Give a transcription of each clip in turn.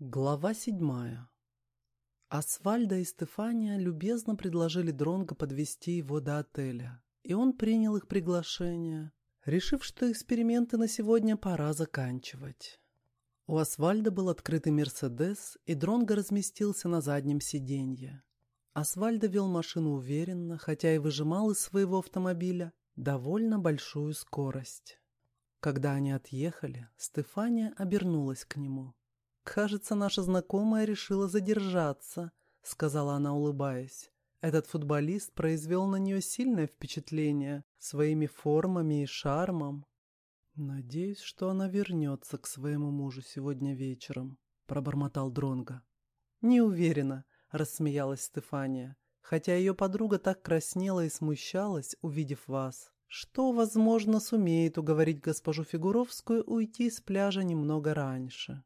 Глава седьмая. Асфальда и Стефания любезно предложили Дронго подвести его до отеля, и он принял их приглашение, решив, что эксперименты на сегодня пора заканчивать. У Асфальда был открытый «Мерседес», и Дронго разместился на заднем сиденье. Асфальда вел машину уверенно, хотя и выжимал из своего автомобиля довольно большую скорость. Когда они отъехали, Стефания обернулась к нему – «Кажется, наша знакомая решила задержаться», — сказала она, улыбаясь. Этот футболист произвел на нее сильное впечатление своими формами и шармом. «Надеюсь, что она вернется к своему мужу сегодня вечером», — пробормотал Дронго. «Не уверена», — рассмеялась Стефания, хотя ее подруга так краснела и смущалась, увидев вас, что, возможно, сумеет уговорить госпожу Фигуровскую уйти с пляжа немного раньше.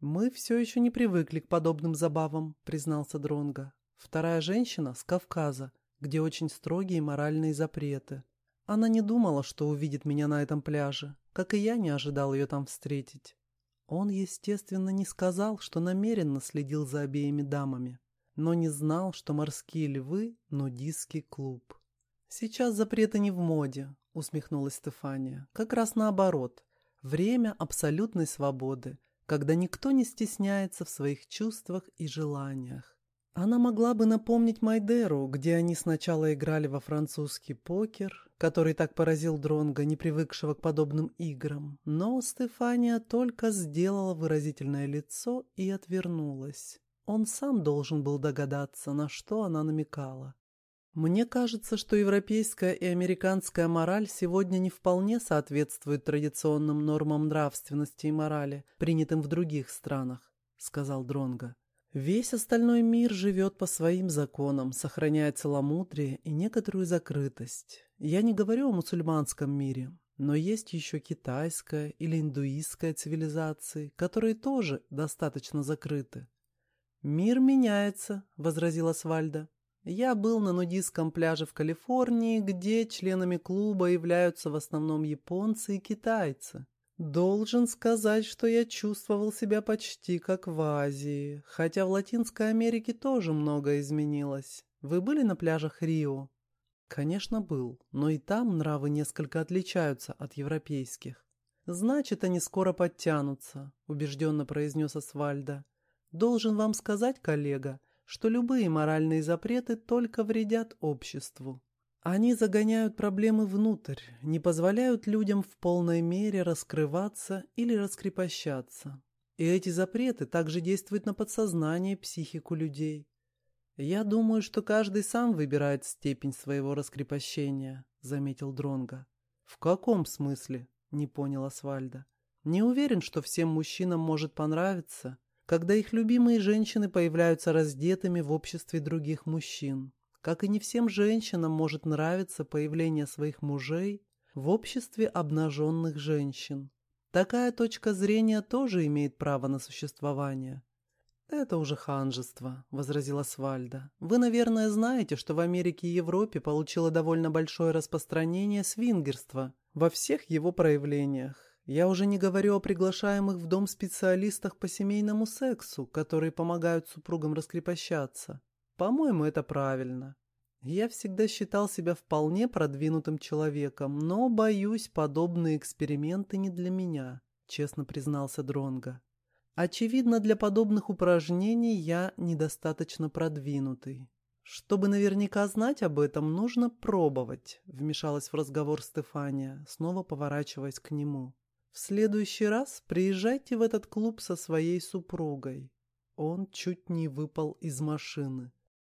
«Мы все еще не привыкли к подобным забавам», — признался Дронга. «Вторая женщина с Кавказа, где очень строгие моральные запреты. Она не думала, что увидит меня на этом пляже, как и я не ожидал ее там встретить. Он, естественно, не сказал, что намеренно следил за обеими дамами, но не знал, что морские львы — нудистский клуб. «Сейчас запреты не в моде», — усмехнулась Стефания. «Как раз наоборот. Время абсолютной свободы — когда никто не стесняется в своих чувствах и желаниях. Она могла бы напомнить Майдеру, где они сначала играли во французский покер, который так поразил Дронга, не привыкшего к подобным играм, но Стефания только сделала выразительное лицо и отвернулась. Он сам должен был догадаться, на что она намекала. Мне кажется, что европейская и американская мораль сегодня не вполне соответствует традиционным нормам нравственности и морали, принятым в других странах, сказал Дронга. Весь остальной мир живет по своим законам, сохраняя целомудрие и некоторую закрытость. Я не говорю о мусульманском мире, но есть еще китайская или индуистская цивилизации, которые тоже достаточно закрыты. «Мир меняется», — возразила Свальда. Я был на нудистском пляже в Калифорнии, где членами клуба являются в основном японцы и китайцы. Должен сказать, что я чувствовал себя почти как в Азии, хотя в Латинской Америке тоже многое изменилось. Вы были на пляжах Рио? Конечно, был, но и там нравы несколько отличаются от европейских. Значит, они скоро подтянутся, убежденно произнес Асвальда. Должен вам сказать, коллега, что любые моральные запреты только вредят обществу. Они загоняют проблемы внутрь, не позволяют людям в полной мере раскрываться или раскрепощаться. И эти запреты также действуют на подсознание и психику людей. «Я думаю, что каждый сам выбирает степень своего раскрепощения», — заметил Дронга. «В каком смысле?» — не понял Асвальда. «Не уверен, что всем мужчинам может понравиться, когда их любимые женщины появляются раздетыми в обществе других мужчин. Как и не всем женщинам может нравиться появление своих мужей в обществе обнаженных женщин. Такая точка зрения тоже имеет право на существование. «Это уже ханжество», — возразила Свальда. «Вы, наверное, знаете, что в Америке и Европе получило довольно большое распространение свингерства во всех его проявлениях. Я уже не говорю о приглашаемых в дом специалистах по семейному сексу, которые помогают супругам раскрепощаться. По-моему, это правильно. Я всегда считал себя вполне продвинутым человеком, но, боюсь, подобные эксперименты не для меня, честно признался Дронга. Очевидно, для подобных упражнений я недостаточно продвинутый. Чтобы наверняка знать об этом, нужно пробовать, вмешалась в разговор Стефания, снова поворачиваясь к нему. В следующий раз приезжайте в этот клуб со своей супругой. Он чуть не выпал из машины.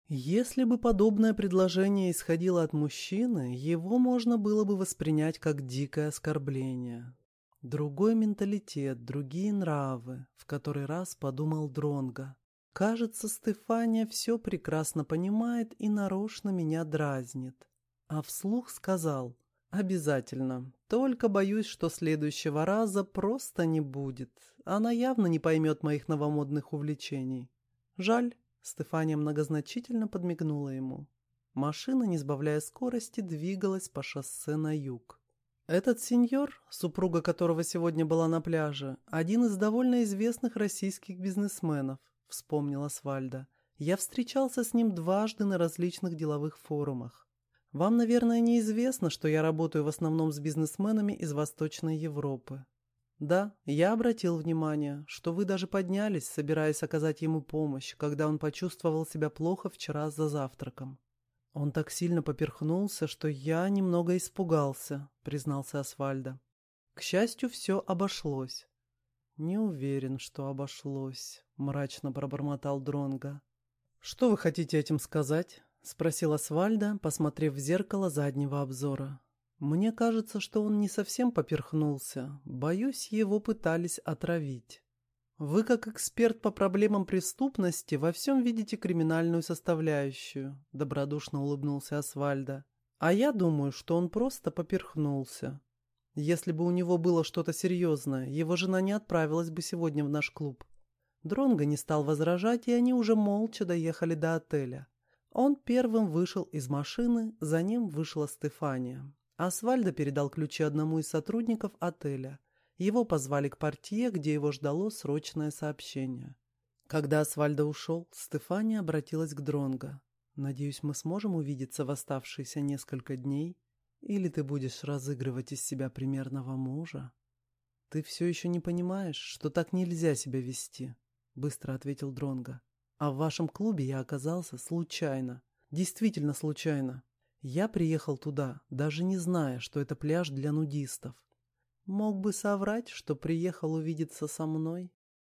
Если бы подобное предложение исходило от мужчины, его можно было бы воспринять как дикое оскорбление. Другой менталитет, другие нравы, в который раз подумал Дронга. Кажется, Стефания все прекрасно понимает и нарочно меня дразнит. А вслух сказал, «Обязательно. Только боюсь, что следующего раза просто не будет. Она явно не поймет моих новомодных увлечений. Жаль». Стефания многозначительно подмигнула ему. Машина, не сбавляя скорости, двигалась по шоссе на юг. Этот сеньор, супруга которого сегодня была на пляже, один из довольно известных российских бизнесменов, вспомнила Свальда. Я встречался с ним дважды на различных деловых форумах. Вам, наверное, неизвестно, что я работаю в основном с бизнесменами из Восточной Европы. Да, я обратил внимание, что вы даже поднялись, собираясь оказать ему помощь, когда он почувствовал себя плохо вчера за завтраком. Он так сильно поперхнулся, что я немного испугался, признался Асфальда. К счастью, все обошлось. Не уверен, что обошлось, мрачно пробормотал Дронга. Что вы хотите этим сказать? Спросила Асфальда, посмотрев в зеркало заднего обзора. Мне кажется, что он не совсем поперхнулся. Боюсь, его пытались отравить. Вы, как эксперт по проблемам преступности, во всем видите криминальную составляющую, добродушно улыбнулся Асвальда. А я думаю, что он просто поперхнулся. Если бы у него было что-то серьезное, его жена не отправилась бы сегодня в наш клуб. Дронго не стал возражать, и они уже молча доехали до отеля. Он первым вышел из машины, за ним вышла Стефания. Асвальдо передал ключи одному из сотрудников отеля. Его позвали к портье, где его ждало срочное сообщение. Когда Асвальдо ушел, Стефания обратилась к Дронго. «Надеюсь, мы сможем увидеться в оставшиеся несколько дней? Или ты будешь разыгрывать из себя примерного мужа?» «Ты все еще не понимаешь, что так нельзя себя вести», — быстро ответил Дронго. «А в вашем клубе я оказался случайно. Действительно случайно. Я приехал туда, даже не зная, что это пляж для нудистов. Мог бы соврать, что приехал увидеться со мной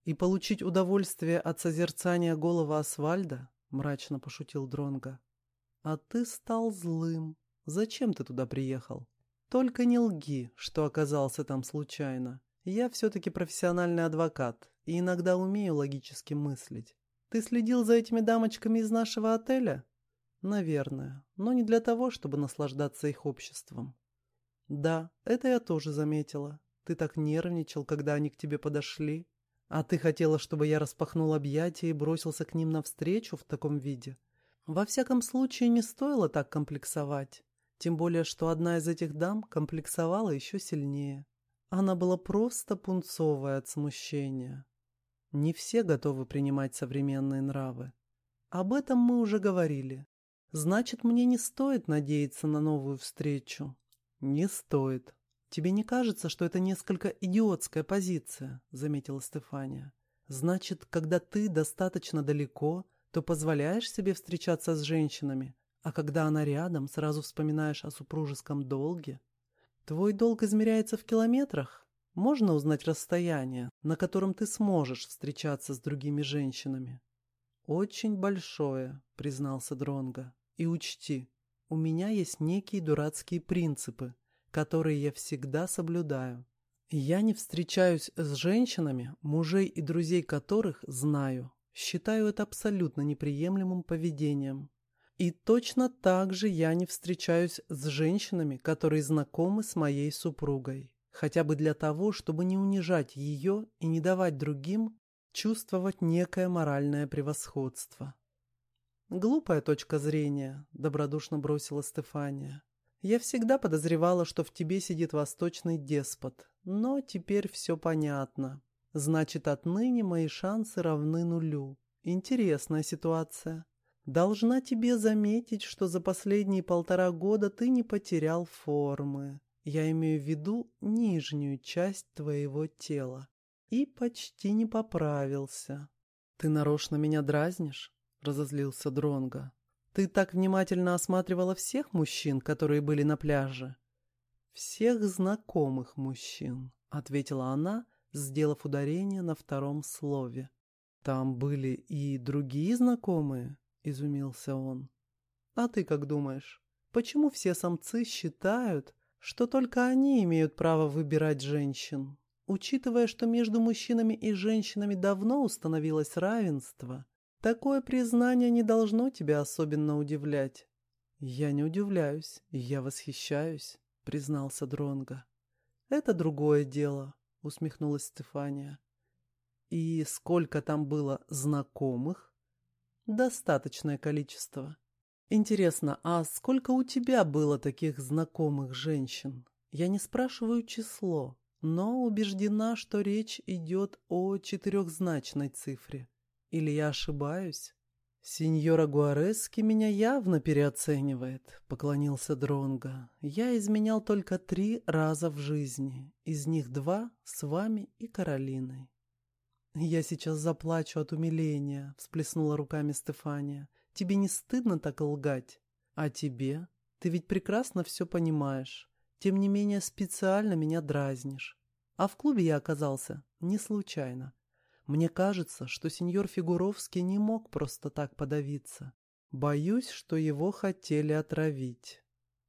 и получить удовольствие от созерцания голого Асфальда, мрачно пошутил Дронга. А ты стал злым. Зачем ты туда приехал? Только не лги, что оказался там случайно. Я все-таки профессиональный адвокат и иногда умею логически мыслить. Ты следил за этими дамочками из нашего отеля? Наверное, но не для того, чтобы наслаждаться их обществом. Да, это я тоже заметила. Ты так нервничал, когда они к тебе подошли. А ты хотела, чтобы я распахнул объятия и бросился к ним навстречу в таком виде? Во всяком случае, не стоило так комплексовать. Тем более, что одна из этих дам комплексовала еще сильнее. Она была просто пунцовая от смущения. Не все готовы принимать современные нравы. Об этом мы уже говорили. Значит, мне не стоит надеяться на новую встречу. Не стоит. Тебе не кажется, что это несколько идиотская позиция, заметила Стефания. Значит, когда ты достаточно далеко, то позволяешь себе встречаться с женщинами, а когда она рядом, сразу вспоминаешь о супружеском долге? Твой долг измеряется в километрах? Можно узнать расстояние, на котором ты сможешь встречаться с другими женщинами? Очень большое, признался Дронга. И учти, у меня есть некие дурацкие принципы, которые я всегда соблюдаю. Я не встречаюсь с женщинами, мужей и друзей которых знаю. Считаю это абсолютно неприемлемым поведением. И точно так же я не встречаюсь с женщинами, которые знакомы с моей супругой. Хотя бы для того, чтобы не унижать ее и не давать другим чувствовать некое моральное превосходство. «Глупая точка зрения», — добродушно бросила Стефания. «Я всегда подозревала, что в тебе сидит восточный деспот, но теперь все понятно. Значит, отныне мои шансы равны нулю. Интересная ситуация. Должна тебе заметить, что за последние полтора года ты не потерял формы. Я имею в виду нижнюю часть твоего тела. И почти не поправился. Ты нарочно меня дразнишь? — разозлился Дронго. «Ты так внимательно осматривала всех мужчин, которые были на пляже?» «Всех знакомых мужчин», — ответила она, сделав ударение на втором слове. «Там были и другие знакомые?» — изумился он. «А ты как думаешь, почему все самцы считают, что только они имеют право выбирать женщин? Учитывая, что между мужчинами и женщинами давно установилось равенство, Такое признание не должно тебя особенно удивлять. Я не удивляюсь, я восхищаюсь, признался Дронга. Это другое дело, усмехнулась Стефания. И сколько там было знакомых? Достаточное количество. Интересно, а сколько у тебя было таких знакомых женщин? Я не спрашиваю число, но убеждена, что речь идет о четырехзначной цифре. Или я ошибаюсь? «Сеньора Гуарески меня явно переоценивает», — поклонился Дронго. «Я изменял только три раза в жизни, из них два с вами и Каролиной». «Я сейчас заплачу от умиления», — всплеснула руками Стефания. «Тебе не стыдно так лгать? А тебе? Ты ведь прекрасно все понимаешь. Тем не менее специально меня дразнишь. А в клубе я оказался не случайно. Мне кажется, что сеньор Фигуровский не мог просто так подавиться. Боюсь, что его хотели отравить.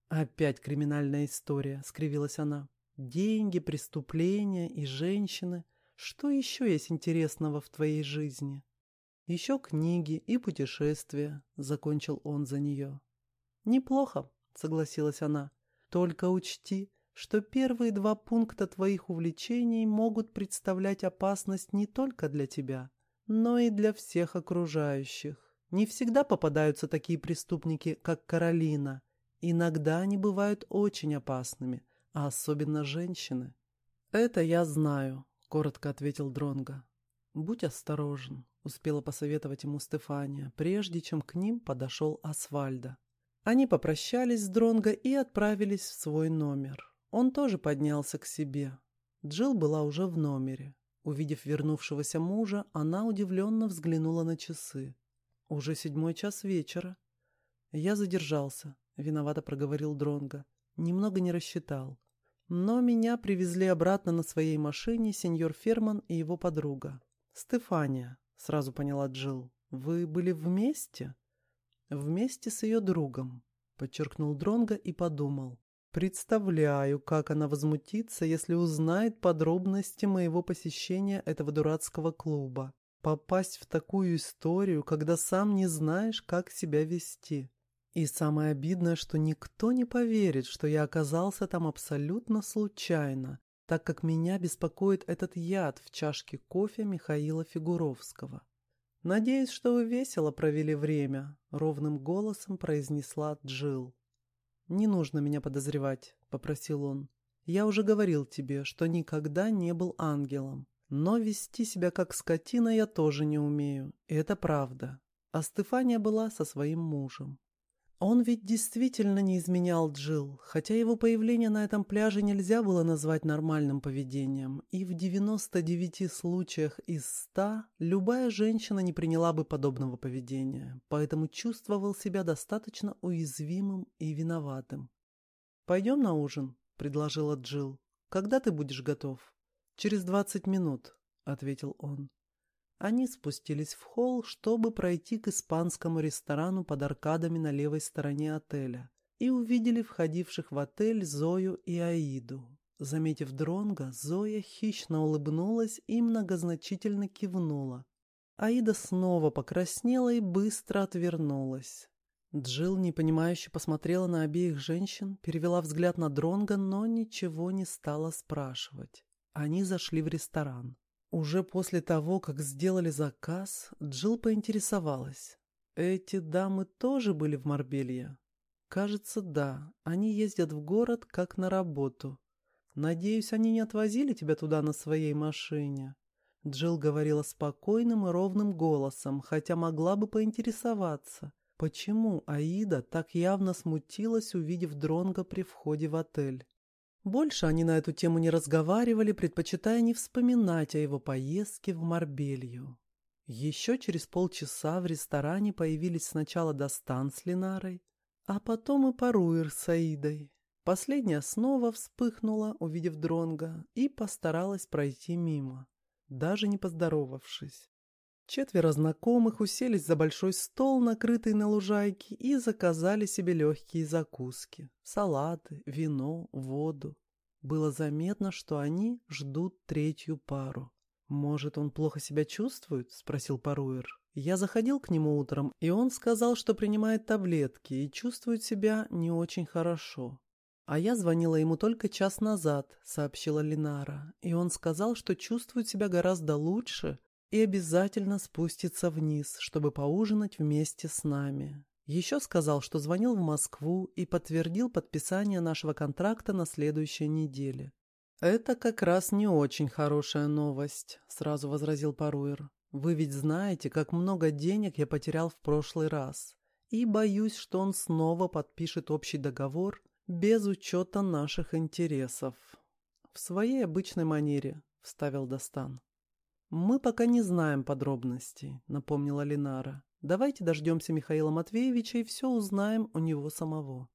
Опять криминальная история, скривилась она. Деньги, преступления и женщины. Что еще есть интересного в твоей жизни? Еще книги и путешествия, закончил он за нее. Неплохо, согласилась она. Только учти, что первые два пункта твоих увлечений могут представлять опасность не только для тебя, но и для всех окружающих. Не всегда попадаются такие преступники, как Каролина. Иногда они бывают очень опасными, а особенно женщины. «Это я знаю», — коротко ответил Дронго. «Будь осторожен», — успела посоветовать ему Стефания, прежде чем к ним подошел Асфальда. Они попрощались с Дронго и отправились в свой номер. Он тоже поднялся к себе. Джилл была уже в номере. Увидев вернувшегося мужа, она удивленно взглянула на часы. Уже седьмой час вечера. Я задержался, виновато проговорил Дронго. Немного не рассчитал. Но меня привезли обратно на своей машине сеньор Ферман и его подруга. Стефания, сразу поняла Джилл. Вы были вместе? Вместе с ее другом, подчеркнул Дронго и подумал. Представляю, как она возмутится, если узнает подробности моего посещения этого дурацкого клуба. Попасть в такую историю, когда сам не знаешь, как себя вести. И самое обидное, что никто не поверит, что я оказался там абсолютно случайно, так как меня беспокоит этот яд в чашке кофе Михаила Фигуровского. «Надеюсь, что вы весело провели время», — ровным голосом произнесла Джилл. «Не нужно меня подозревать», — попросил он. «Я уже говорил тебе, что никогда не был ангелом. Но вести себя как скотина я тоже не умею, и это правда. А Стефания была со своим мужем. Он ведь действительно не изменял Джил, хотя его появление на этом пляже нельзя было назвать нормальным поведением, и в 99 случаях из 100 любая женщина не приняла бы подобного поведения, поэтому чувствовал себя достаточно уязвимым и виноватым. «Пойдем на ужин», — предложила Джил. «Когда ты будешь готов?» «Через двадцать минут», — ответил он. Они спустились в холл, чтобы пройти к испанскому ресторану под аркадами на левой стороне отеля, и увидели входивших в отель Зою и Аиду. Заметив Дронга, Зоя хищно улыбнулась и многозначительно кивнула. Аида снова покраснела и быстро отвернулась. Джилл, непонимающе посмотрела на обеих женщин, перевела взгляд на Дронга, но ничего не стала спрашивать. Они зашли в ресторан. Уже после того, как сделали заказ, Джилл поинтересовалась. «Эти дамы тоже были в Марбелье?» «Кажется, да. Они ездят в город как на работу. Надеюсь, они не отвозили тебя туда на своей машине?» Джилл говорила спокойным и ровным голосом, хотя могла бы поинтересоваться, почему Аида так явно смутилась, увидев Дронга при входе в отель. Больше они на эту тему не разговаривали, предпочитая не вспоминать о его поездке в Марбелью. Еще через полчаса в ресторане появились сначала Достан с Линарой, а потом и Паруир с Аидой. Последняя снова вспыхнула, увидев Дронга, и постаралась пройти мимо, даже не поздоровавшись. Четверо знакомых уселись за большой стол, накрытый на лужайке, и заказали себе легкие закуски. Салаты, вино, воду. Было заметно, что они ждут третью пару. «Может, он плохо себя чувствует?» – спросил Паруэр. Я заходил к нему утром, и он сказал, что принимает таблетки и чувствует себя не очень хорошо. «А я звонила ему только час назад», — сообщила Линара, «и он сказал, что чувствует себя гораздо лучше и обязательно спустится вниз, чтобы поужинать вместе с нами. Еще сказал, что звонил в Москву и подтвердил подписание нашего контракта на следующей неделе. «Это как раз не очень хорошая новость», — сразу возразил Паруэр. «Вы ведь знаете, как много денег я потерял в прошлый раз, и боюсь, что он снова подпишет общий договор без учета наших интересов». «В своей обычной манере», — вставил Достан. «Мы пока не знаем подробностей», — напомнила Линара. «Давайте дождемся Михаила Матвеевича и все узнаем у него самого».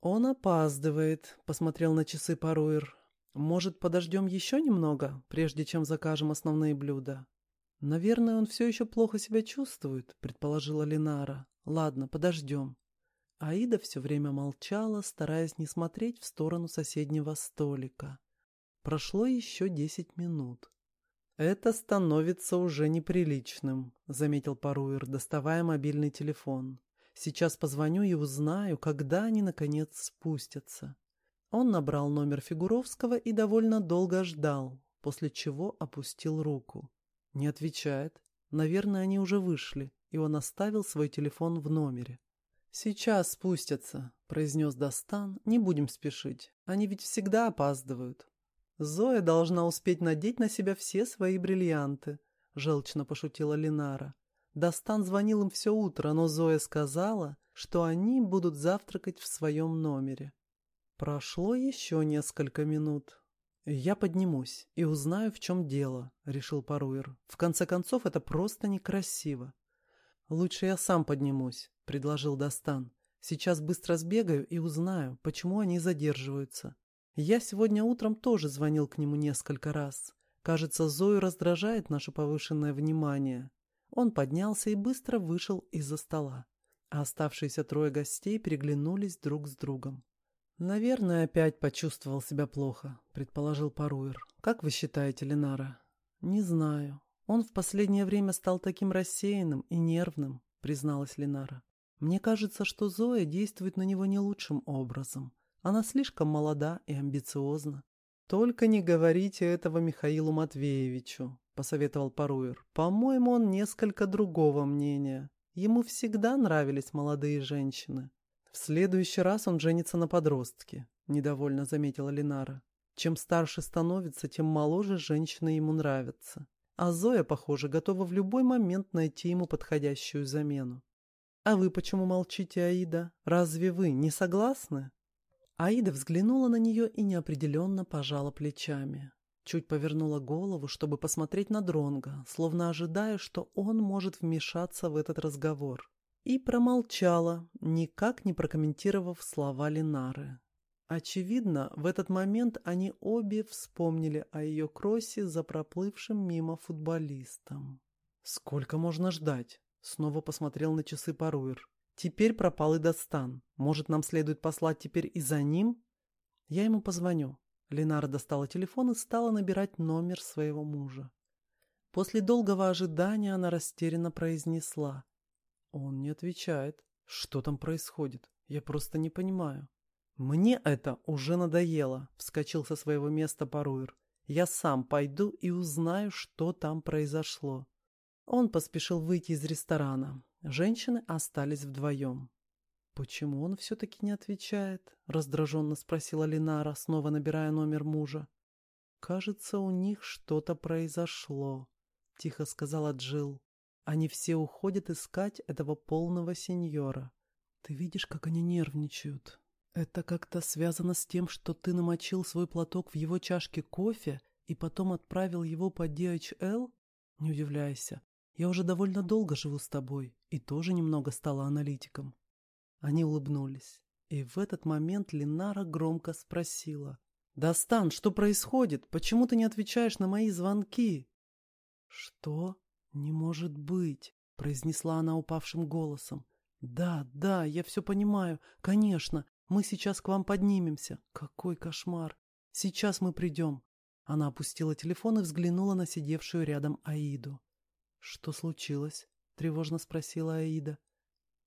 «Он опаздывает», — посмотрел на часы Паруэр. «Может, подождем еще немного, прежде чем закажем основные блюда?» «Наверное, он все еще плохо себя чувствует», — предположила Линара. «Ладно, подождем». Аида все время молчала, стараясь не смотреть в сторону соседнего столика. Прошло еще десять минут. «Это становится уже неприличным», — заметил Паруэр, доставая мобильный телефон. «Сейчас позвоню и узнаю, когда они, наконец, спустятся». Он набрал номер Фигуровского и довольно долго ждал, после чего опустил руку. Не отвечает. Наверное, они уже вышли, и он оставил свой телефон в номере. «Сейчас спустятся», — произнес Достан. «Не будем спешить. Они ведь всегда опаздывают». «Зоя должна успеть надеть на себя все свои бриллианты», — желчно пошутила Линара. Достан звонил им все утро, но Зоя сказала, что они будут завтракать в своем номере. Прошло еще несколько минут. «Я поднимусь и узнаю, в чем дело», — решил Паруэр. «В конце концов, это просто некрасиво». «Лучше я сам поднимусь», — предложил Достан. «Сейчас быстро сбегаю и узнаю, почему они задерживаются. Я сегодня утром тоже звонил к нему несколько раз. Кажется, Зою раздражает наше повышенное внимание». Он поднялся и быстро вышел из-за стола. А оставшиеся трое гостей переглянулись друг с другом. «Наверное, опять почувствовал себя плохо», — предположил Паруэр. «Как вы считаете, Ленара?» «Не знаю. Он в последнее время стал таким рассеянным и нервным», — призналась Ленара. «Мне кажется, что Зоя действует на него не лучшим образом. Она слишком молода и амбициозна». «Только не говорите этого Михаилу Матвеевичу», — посоветовал Паруэр. «По-моему, он несколько другого мнения. Ему всегда нравились молодые женщины». «В следующий раз он женится на подростке», — недовольно заметила Линара. «Чем старше становится, тем моложе женщины ему нравятся. А Зоя, похоже, готова в любой момент найти ему подходящую замену». «А вы почему молчите, Аида? Разве вы не согласны?» Аида взглянула на нее и неопределенно пожала плечами. Чуть повернула голову, чтобы посмотреть на Дронга, словно ожидая, что он может вмешаться в этот разговор и промолчала, никак не прокомментировав слова Ленары. Очевидно, в этот момент они обе вспомнили о ее кроссе за проплывшим мимо футболистом. «Сколько можно ждать?» — снова посмотрел на часы Паруир. «Теперь пропал и Достан. Может, нам следует послать теперь и за ним?» «Я ему позвоню». Ленара достала телефон и стала набирать номер своего мужа. После долгого ожидания она растерянно произнесла. Он не отвечает. Что там происходит? Я просто не понимаю. Мне это уже надоело, вскочил со своего места Паруир. Я сам пойду и узнаю, что там произошло. Он поспешил выйти из ресторана. Женщины остались вдвоем. «Почему он все-таки не отвечает?» — раздраженно спросила Линара, снова набирая номер мужа. «Кажется, у них что-то произошло», — тихо сказала Джилл. Они все уходят искать этого полного сеньора. Ты видишь, как они нервничают. Это как-то связано с тем, что ты намочил свой платок в его чашке кофе и потом отправил его по DHL? Не удивляйся. Я уже довольно долго живу с тобой и тоже немного стала аналитиком. Они улыбнулись. И в этот момент Линара громко спросила. «Достан, что происходит? Почему ты не отвечаешь на мои звонки?» «Что?» «Не может быть!» — произнесла она упавшим голосом. «Да, да, я все понимаю. Конечно, мы сейчас к вам поднимемся. Какой кошмар! Сейчас мы придем!» Она опустила телефон и взглянула на сидевшую рядом Аиду. «Что случилось?» — тревожно спросила Аида.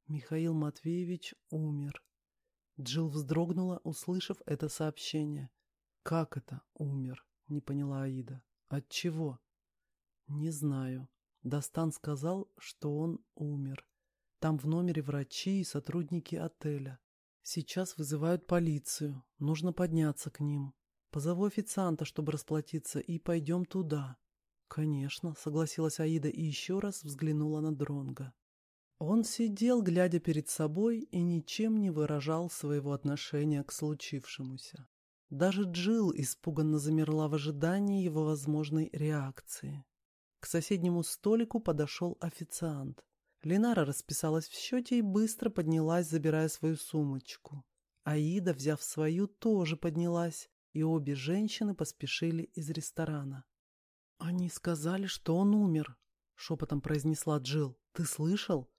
«Михаил Матвеевич умер». Джилл вздрогнула, услышав это сообщение. «Как это умер?» — не поняла Аида. «От чего?» «Не знаю», Достан сказал, что он умер. Там в номере врачи и сотрудники отеля. Сейчас вызывают полицию. Нужно подняться к ним. Позову официанта, чтобы расплатиться, и пойдем туда. Конечно, согласилась Аида и еще раз взглянула на Дронга. Он сидел, глядя перед собой, и ничем не выражал своего отношения к случившемуся. Даже Джилл испуганно замерла в ожидании его возможной реакции. К соседнему столику подошел официант. Ленара расписалась в счете и быстро поднялась, забирая свою сумочку. Аида, взяв свою, тоже поднялась, и обе женщины поспешили из ресторана. «Они сказали, что он умер», — шепотом произнесла Джил. «Ты слышал?»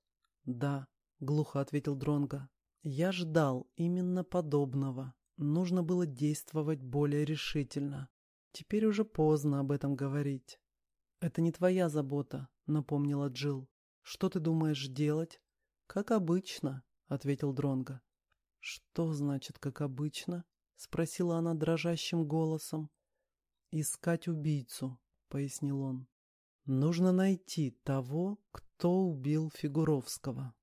«Да», — глухо ответил Дронга. «Я ждал именно подобного. Нужно было действовать более решительно. Теперь уже поздно об этом говорить». «Это не твоя забота», — напомнила Джил. Что ты думаешь делать? Как обычно, ответил Дронга. Что значит как обычно? спросила она дрожащим голосом. Искать убийцу, пояснил он. Нужно найти того, кто убил Фигуровского.